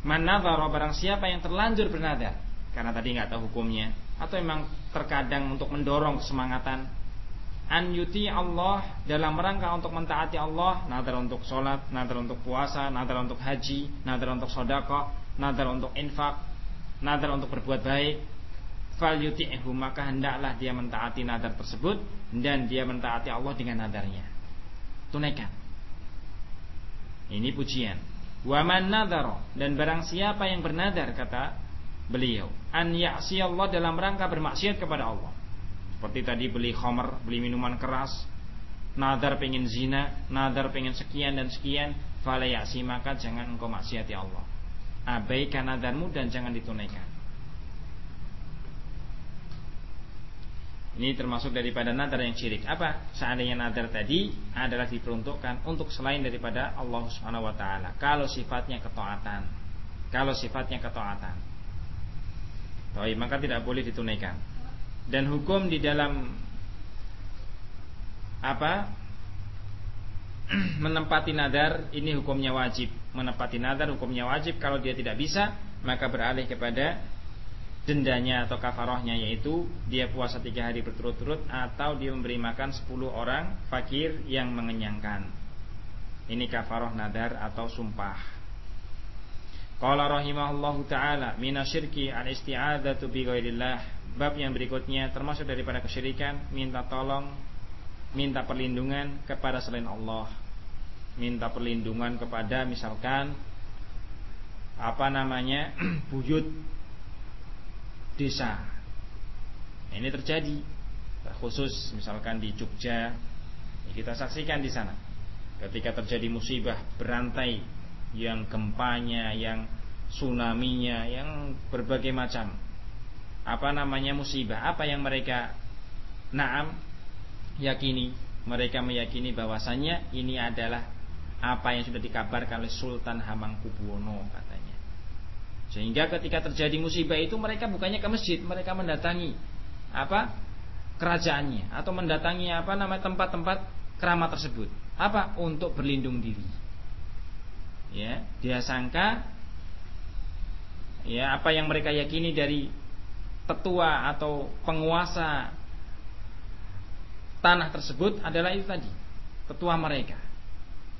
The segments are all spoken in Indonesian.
Man barang siapa yang terlanjur bernadar karena tadi nggak tahu hukumnya atau memang terkadang untuk mendorong kesemangatan an yuti Allah dalam rangka untuk mentaati Allah nadar untuk sholat, nadar untuk puasa, nadar untuk haji, nadar untuk sodako, nadar untuk infak, nadar untuk berbuat baik fal yuti'hu maka hendaklah dia mentaati nadar tersebut dan dia mentaati Allah dengan nadarnya. Tunaikan. Ini pujian waman nadar dan barang siapa yang bernadar kata beliau an ya'si Allah dalam rangka bermaksiat kepada Allah. Seperti tadi beli khamr beli minuman keras nadar pengen zina nadar pengen sekian dan sekian fala ya'si maka jangan engkau maksiati Allah. Abaikan nadarmu dan jangan ditunaikan Ini termasuk daripada nadar yang syirik. Apa? Seandainya nadar tadi adalah diperuntukkan untuk selain daripada Allah Subhanahu wa taala. Kalau sifatnya ketaatan. Kalau sifatnya ketaatan. Baik, maka tidak boleh ditunaikan. Dan hukum di dalam apa? menempati nadar ini hukumnya wajib. Menempati nadar hukumnya wajib kalau dia tidak bisa maka beralih kepada dendanya atau kafarohnya yaitu dia puasa tiga hari berturut-turut atau dia memberi makan sepuluh orang fakir yang mengenyangkan. Ini kafaroh nadar atau sumpah. Qala rahimahullahu taala minasyirki al-isti'adzatu bi. Bab yang berikutnya termasuk daripada kesyirikan minta tolong minta perlindungan kepada selain Allah. Minta perlindungan kepada misalkan apa namanya buyut desa. Ini terjadi khusus misalkan di Jogja kita saksikan di sana. Ketika terjadi musibah berantai yang gempanya, yang tsunami-nya, yang berbagai macam apa namanya musibah, apa yang mereka naam yakini, mereka meyakini bahwasanya ini adalah apa yang sudah dikabarkan oleh Sultan Hamengkubuwono katanya. Sehingga ketika terjadi musibah itu mereka bukannya ke masjid, mereka mendatangi apa? kerajaannya atau mendatangi apa nama tempat-tempat keramat tersebut. Apa? Untuk berlindung diri. Ya, dia sangka ya apa yang mereka yakini dari tetua atau penguasa tanah tersebut adalah itu tadi, tetua mereka.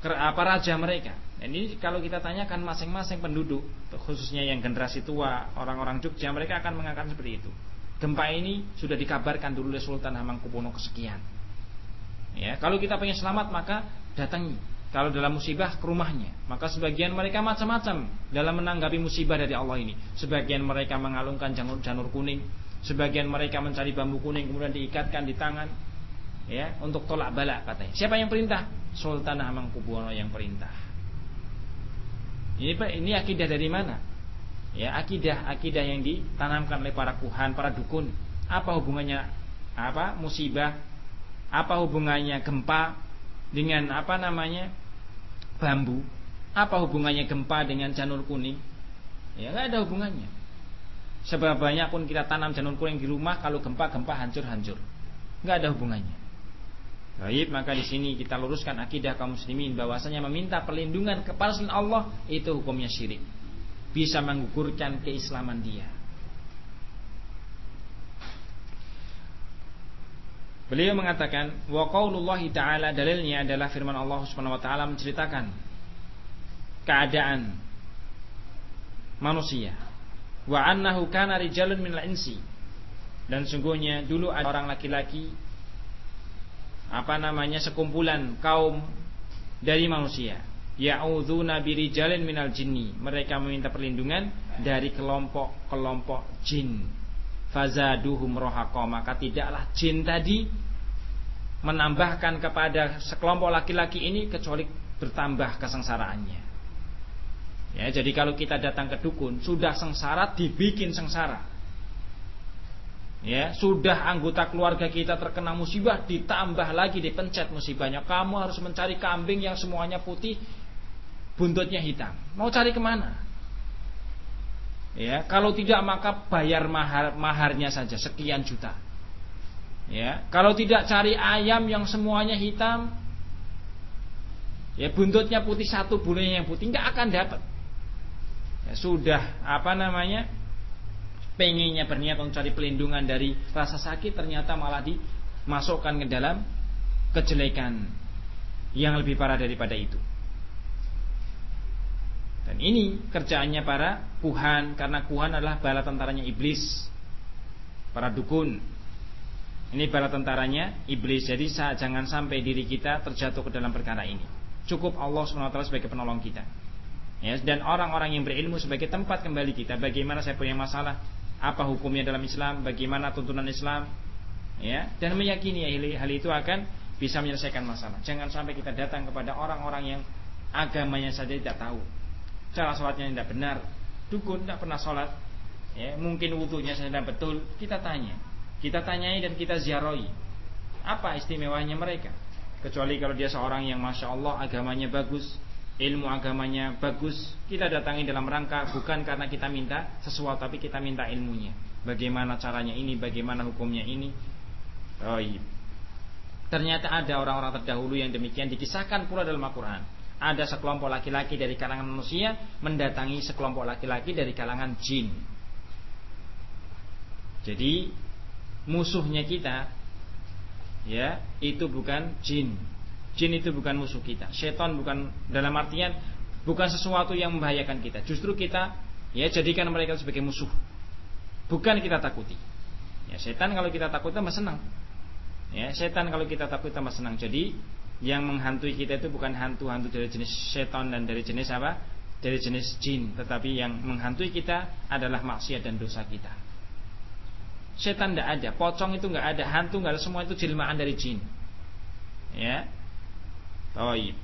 Apa raja mereka. Ini kalau kita tanyakan masing-masing penduduk, khususnya yang generasi tua, orang-orang Jogja, mereka akan mengatakan seperti itu. Gempa ini sudah dikabarkan dulu oleh Sultan Hamengkubuwono kesekian. Ya, kalau kita pengen selamat maka datangi. Kalau dalam musibah ke rumahnya, maka sebagian mereka macam-macam dalam menanggapi musibah dari Allah ini. Sebagian mereka mengalungkan janur-janur kuning, sebagian mereka mencari bambu kuning kemudian diikatkan di tangan, ya, untuk tolak bala katanya. Siapa yang perintah? Sultan Hamengkubuwono yang perintah. Ini ini akidah dari mana? Ya, akidah akidah yang ditanamkan oleh para kuhan, para dukun. Apa hubungannya apa musibah? Apa hubungannya gempa dengan apa namanya? bambu? Apa hubungannya gempa dengan janur kuning? Ya, nggak ada hubungannya. Sebab banyak pun kita tanam janur kuning di rumah, kalau gempa-gempa hancur-hancur. Nggak ada hubungannya. Baik, maka di sini kita luruskan akidah kaum muslimin bahwasanya meminta perlindungan kepada selain Allah itu hukumnya syirik. Bisa menggugurkan keislaman dia. Beliau mengatakan wa qaulullahi taala dalilnya adalah firman Allah Subhanahu wa taala menceritakan keadaan manusia. Wa annahu kana rijalun minal insi. Dan sungguhnya dulu ada orang laki-laki apa namanya sekumpulan kaum dari manusia. Ya'udzuna birijalin minal jinni. Mereka meminta perlindungan dari kelompok-kelompok jin. Fazaduhum rohaqo. Maka tidaklah jin tadi menambahkan kepada sekelompok laki-laki ini kecuali bertambah kesengsaraannya. Ya jadi kalau kita datang ke dukun sudah sengsara dibikin sengsara ya sudah anggota keluarga kita terkena musibah ditambah lagi dipencet musibahnya. Kamu harus mencari kambing yang semuanya putih buntutnya hitam. Mau cari ke mana? Ya kalau tidak maka bayar mahar maharnya saja sekian juta. Ya kalau tidak cari ayam yang semuanya hitam ya buntutnya putih satu bulunya yang putih nggak akan dapat. Ya, sudah apa namanya pengennya berniat untuk cari pelindungan dari rasa sakit ternyata malah dimasukkan ke dalam kejelekan yang lebih parah daripada itu. Dan ini kerjaannya para kuhan karena kuhan adalah bala tentaranya iblis. Para dukun. Ini bala tentaranya iblis. Jadi jangan sampai diri kita terjatuh ke dalam perkara ini. Cukup Allah SWT sebagai penolong kita. Ya, dan orang-orang yang berilmu sebagai tempat kembali kita. Bagaimana saya punya masalah, apa hukumnya dalam Islam, bagaimana tuntunan Islam, ya, dan meyakini hal itu akan bisa menyelesaikan masalah. Jangan sampai kita datang kepada orang-orang yang agamanya saja tidak tahu. Cara sholatnya tidak benar. Dukun tidak pernah sholat. Ya, mungkin wudhunya saja tidak betul. Kita tanya. Kita tanyai dan kita ziarahi. Apa istimewanya mereka? Kecuali kalau dia seorang yang Masya Allah agamanya bagus. Ilmu agamanya bagus. Kita datangi dalam rangka bukan karena kita minta sesuatu. Tapi kita minta ilmunya. Bagaimana caranya ini, bagaimana hukumnya ini. Oh iya. Ternyata ada orang-orang terdahulu yang demikian dikisahkan pula dalam Al-Quran. Ada sekelompok laki-laki dari kalangan manusia mendatangi sekelompok laki-laki dari kalangan jin. Jadi musuhnya kita ya itu bukan jin. Jin itu bukan musuh kita. Setan bukan dalam artian bukan sesuatu yang membahayakan kita. Justru kita ya jadikan mereka sebagai musuh. Bukan kita takuti. Ya setan kalau kita takuti mah senang. Ya, setan kalau kita takut tambah senang. Jadi yang menghantui kita itu bukan hantu-hantu dari jenis setan dan dari jenis apa? Dari jenis jin, tetapi yang menghantui kita adalah maksiat dan dosa kita. Setan tidak ada, pocong itu nggak ada, hantu nggak ada, semua itu jelmaan dari jin. Ya, Taib.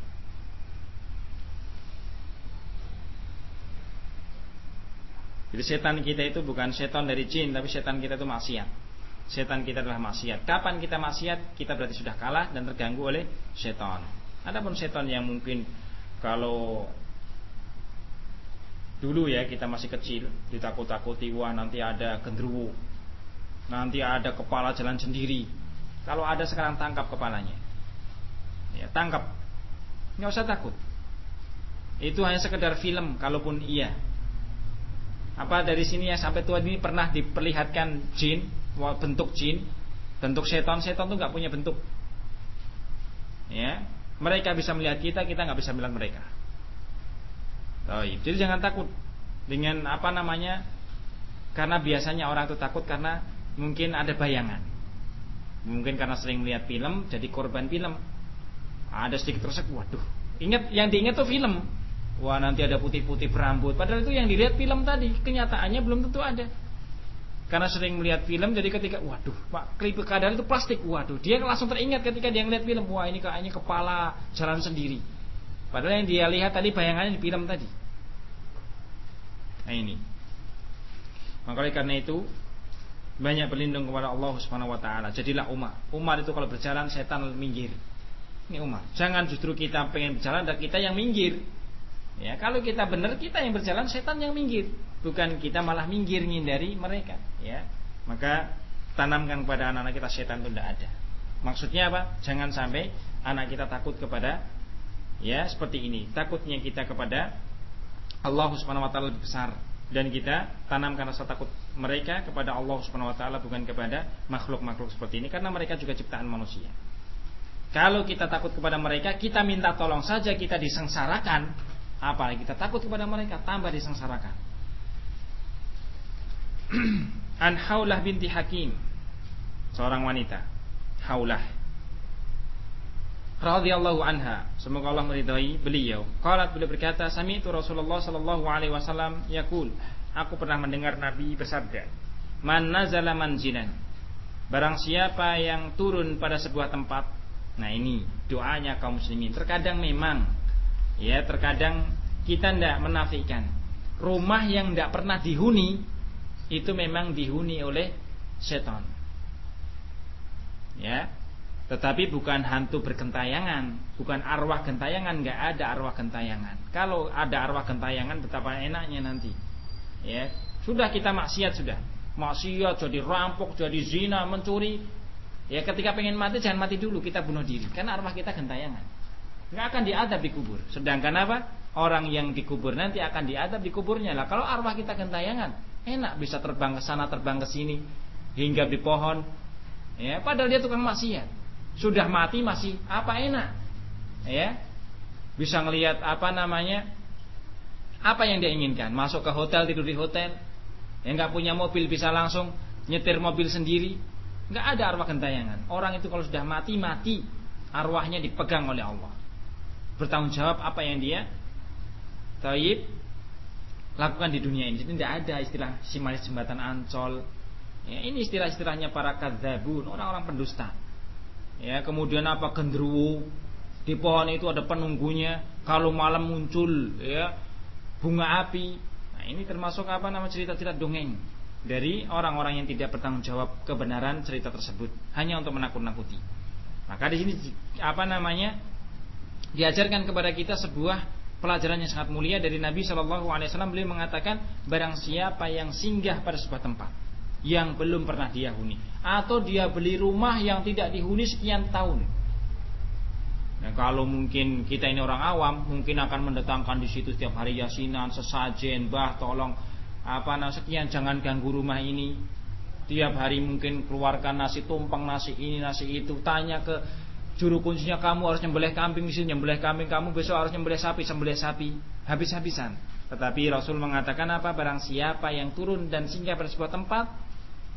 Jadi setan kita itu bukan setan dari jin, tapi setan kita itu maksiat setan kita adalah maksiat. Kapan kita maksiat, kita berarti sudah kalah dan terganggu oleh setan. Adapun setan yang mungkin kalau dulu ya kita masih kecil ditakut-takuti wah nanti ada gendruwo. Nanti ada kepala jalan sendiri. Kalau ada sekarang tangkap kepalanya. Ya, tangkap. Nggak usah takut. Itu hanya sekedar film kalaupun iya. Apa dari sini ya sampai tua ini pernah diperlihatkan jin bentuk jin, bentuk setan, setan itu nggak punya bentuk. Ya, mereka bisa melihat kita, kita nggak bisa melihat mereka. Oh, jadi jangan takut dengan apa namanya, karena biasanya orang itu takut karena mungkin ada bayangan, mungkin karena sering melihat film, jadi korban film. Ada sedikit resek, waduh. Ingat yang diingat tuh film. Wah nanti ada putih-putih berambut. Padahal itu yang dilihat film tadi. Kenyataannya belum tentu ada. Karena sering melihat film jadi ketika waduh Pak klip keadaan itu plastik waduh dia langsung teringat ketika dia melihat film wah ini kayaknya kepala jalan sendiri padahal yang dia lihat tadi bayangannya di film tadi nah ini maka karena itu banyak berlindung kepada Allah Subhanahu wa taala jadilah Umar Umar itu kalau berjalan setan minggir ini Umar jangan justru kita pengen berjalan dan kita yang minggir. Ya kalau kita benar kita yang berjalan setan yang minggir. Bukan kita malah minggir ngindari mereka. Ya maka tanamkan kepada anak-anak kita setan itu tidak ada. Maksudnya apa? Jangan sampai anak kita takut kepada ya seperti ini. Takutnya kita kepada Allah Subhanahu wa taala lebih besar. Dan kita tanamkan rasa takut mereka kepada Allah Subhanahu wa taala bukan kepada makhluk-makhluk seperti ini. Karena mereka juga ciptaan manusia. Kalau kita takut kepada mereka, kita minta tolong saja kita disengsarakan, apalagi kita takut kepada mereka tambah disengsarakan. An Haulah binti Hakim Seorang wanita. Haulah. Radhiyallahu anha. Semoga Allah meridai beliau. Qalat beliau berkata sami itu Rasulullah sallallahu alaihi wasallam yaqul. Aku pernah mendengar Nabi bersabda man nazala manzilan. Barang siapa yang turun pada sebuah tempat nah ini doanya kaum muslimin terkadang memang ya terkadang kita tidak menafikan rumah yang tidak pernah dihuni itu memang dihuni oleh setan. Ya. Tetapi bukan hantu bergentayangan, bukan arwah gentayangan, nggak ada arwah gentayangan. Kalau ada arwah gentayangan betapa enaknya nanti. Ya. Sudah kita maksiat sudah. Maksiat jadi rampok, jadi zina, mencuri. Ya ketika pengen mati jangan mati dulu, kita bunuh diri karena arwah kita gentayangan. Nggak akan diadab di kubur. Sedangkan apa? orang yang dikubur nanti akan diadab di kuburnya lah. Kalau arwah kita gentayangan, enak bisa terbang ke sana, terbang ke sini, hingga di pohon. Ya, padahal dia tukang maksiat. Sudah mati masih apa enak? Ya. Bisa ngelihat apa namanya? Apa yang dia inginkan? Masuk ke hotel, tidur di hotel. Yang nggak punya mobil bisa langsung nyetir mobil sendiri. Nggak ada arwah gentayangan. Orang itu kalau sudah mati mati, arwahnya dipegang oleh Allah. Bertanggung jawab apa yang dia Taib lakukan di dunia ini. Jadi tidak ada istilah simalis jembatan ancol. Ya, ini istilah-istilahnya para kadzabun, orang-orang pendusta. Ya, kemudian apa gendruwo di pohon itu ada penunggunya. Kalau malam muncul ya bunga api. Nah, ini termasuk apa nama cerita-cerita dongeng dari orang-orang yang tidak bertanggung jawab kebenaran cerita tersebut hanya untuk menakut-nakuti. Maka di sini apa namanya diajarkan kepada kita sebuah pelajaran yang sangat mulia dari Nabi Shallallahu Alaihi Wasallam beliau mengatakan barang siapa yang singgah pada sebuah tempat yang belum pernah dia huni atau dia beli rumah yang tidak dihuni sekian tahun. Nah, kalau mungkin kita ini orang awam mungkin akan mendatangkan di situ setiap hari yasinan, sesajen, bah tolong apa sekian jangan ganggu rumah ini. Tiap hari mungkin keluarkan nasi tumpeng, nasi ini, nasi itu, tanya ke juru kuncinya kamu harus nyembelih kambing di sini nyembelih kambing kamu. Besok harus nyembelih sapi sembelih sapi. Habis-habisan. Tetapi Rasul mengatakan apa barang siapa yang turun dan singgah pada sebuah tempat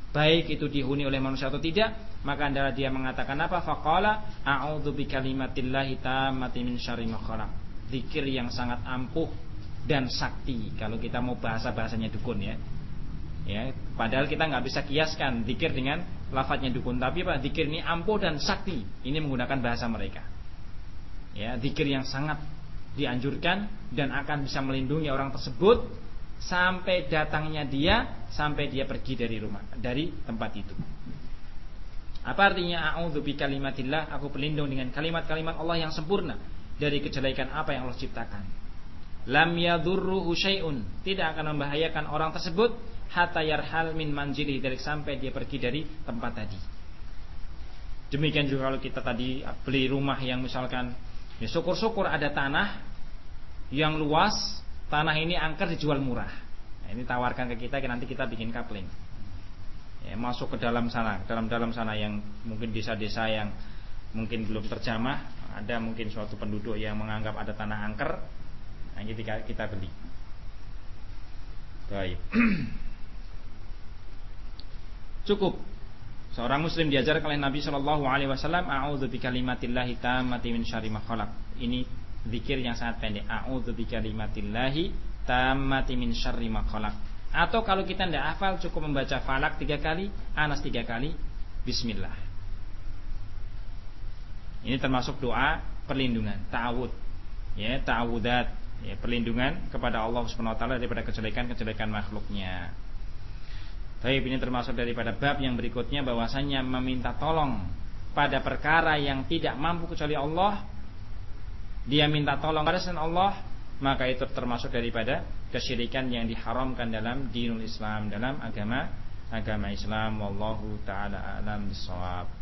baik itu dihuni oleh manusia atau tidak maka adalah dia mengatakan apa? Faqala a'udzu bikalimatillahi tammati min syarri zikir yang sangat ampuh dan sakti kalau kita mau bahasa-bahasanya dukun ya. Ya padahal kita nggak bisa kiaskan zikir dengan lafadznya dukun tapi pak zikir ini ampuh dan sakti ini menggunakan bahasa mereka. Ya zikir yang sangat dianjurkan dan akan bisa melindungi orang tersebut sampai datangnya dia sampai dia pergi dari rumah dari tempat itu. Apa artinya? A'udzu kalimatillah aku berlindung dengan kalimat-kalimat Allah yang sempurna dari kejelekan apa yang Allah ciptakan lam yadurruhu syai'un tidak akan membahayakan orang tersebut hatta yarhal min manjili dari sampai dia pergi dari tempat tadi. Demikian juga kalau kita tadi beli rumah yang misalkan ya syukur-syukur ada tanah yang luas, tanah ini angker dijual murah. Nah, ini tawarkan ke kita nanti kita bikin kapling. Ya, masuk ke dalam sana, dalam dalam sana yang mungkin desa-desa yang mungkin belum terjamah, ada mungkin suatu penduduk yang menganggap ada tanah angker, nah kita kita beli. Baik. Cukup seorang muslim diajar oleh Nabi Shallallahu alaihi wasallam a'udzu bikalimatillahi tammati min syarri ma khalaq. Ini zikir yang sangat pendek. A'udzu bikalimatillahi tammati min syarri ma khalaq. Atau kalau kita tidak hafal cukup membaca falak tiga kali, anas tiga kali, bismillah. Ini termasuk doa perlindungan, ta'awud. Ya, ta'awudat, ya, perlindungan kepada Allah Subhanahu wa taala daripada kejelekan-kejelekan makhluknya. Baik ini termasuk daripada bab yang berikutnya bahwasanya meminta tolong pada perkara yang tidak mampu kecuali Allah. Dia minta tolong pada selain Allah maka itu termasuk daripada kesyirikan yang diharamkan dalam dinul Islam dalam agama agama Islam. Wallahu taala alam bisawab